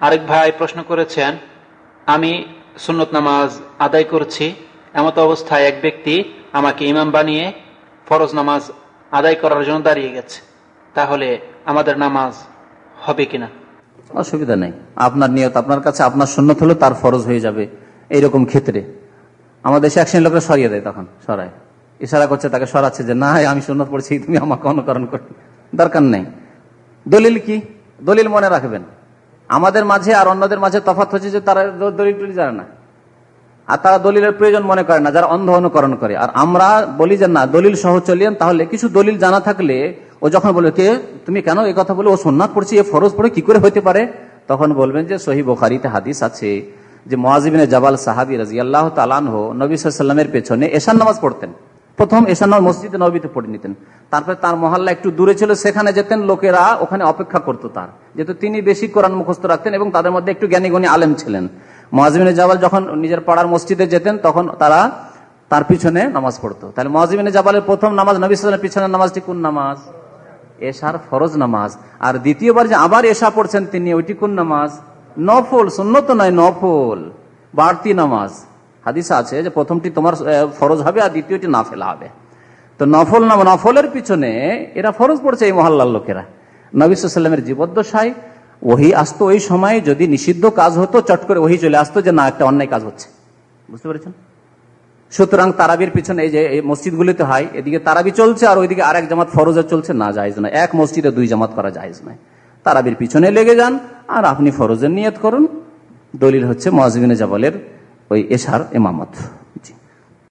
আরেক ভাই প্রশ্ন করেছেন, আমি সুন্নত নামাজ আদায় করছি, এমত অবস্থায় এক ব্যক্তি আমাকে ইমাম বানিয়ে ফরজ নামাজ আদায় করার জন্য দাঁড়িয়ে গেছে। তাহলে আমাদের নামাজ হবে কিনা? অসুবিধা নেই। আপনার নিয়ত আপনার কাছে, আপনার সুন্নত হলো তার ফরজ হয়ে যাবে এইরকম ক্ষেত্রে। আমাদের দেশে এক শ্রেণির লোকরা সরিয়ে দেয় তখন, সরায়। ইশারা করছে, তাকে সরাচ্ছে যে, না, আমি সুন্নত পড়ছি, তুমি আমাকে অনুকরণ করি। দরকার নেই। দলিল কি? দলিল মনে রাখবেন। আমাদের মাঝে আর অন্যদের মাঝে তফাত হচ্ছে যে তারা দলিল জানে না। আর তারা দলিলের প্রয়োজন মনে করে না, যারা অন্ধ অনুকরণ করে। আর আমরা বলি যে না, দলিল সহ চলিয়েন, তাহলে কিছু দলিল জানা থাকলে ও যখন বলবে, কে? তুমি কেন এই কথা বলে ও সোননাথ পড়ছি, এ ফরজ পড়ে কি করে হইতে পারে? তখন বলবেন যে সহি বোখারিতে হাদিস আছে যে মহাজিবিনে জবাল সাহাবি রাজি আল্লাহ তালানহ নবী সাল্লামের পেছনে এশান নামাজ পড়তেন। প্রথম নামাজ মসজিদে নবীতে পড়ে নিতেন। তারপরে তার মহল্লা একটু দূরে ছিল, সেখানে যেতেন, লোকেরা ওখানে অপেক্ষা করতো তার। যেহেতু তিনি বেশি কোরআন মুখস্থ রাখতেন এবং তাদের মধ্যে একটু জ্ঞানী গুণী আলেম ছিলেন। মহাজিবিনে জাবাল যখন নিজের পাড়ার মসজিদে যেতেন, তখন তারা তার পিছনে নামাজ পড়তো। তাহলে মহাজিবিনে জাবালের প্রথম নামাজ নবী পিছনে নামাজটি কোন নামাজ? এশার ফরজ নামাজ। আর দ্বিতীয়বার যে আবার এশা পড়ছেন তিনি, ওইটি কোন নামাজ? নফল, সুন্নত নয়, নফল। বাড়তি নামাজ। হাদিস আছে যে প্রথমটি তোমার ফরজ হবে আর দ্বিতীয়টি না ফেলা হবে। তো নফল নাম নফলের পিছনে এরা ফরজ পড়ছে এই মহল্লার লোকেরা। নবিসাল্লামের জীবদ্দশায় ওহি আসতো ওই সময় যদি নিষিদ্ধ কাজ হতো, চট করে ওহি চলে আসতো যে না, একটা অন্যায় কাজ হচ্ছে। বুঝতে পেরেছেন? সুতরাং তারাবির পিছনে এই যে মসজিদগুলিতে হয়, এদিকে তারাবি চলছে আর ওইদিকে আরেক জামাত ফরজে চলছে, না যায় না এক মসজিদে দুই জামাত করা যায় নয়। তারাবির পিছনে লেগে যান, আর আপনি ফরজের নিয়ত করুন। দলিল হচ্ছে মহাজিবিনে জাবালের ওই এশার এমামত।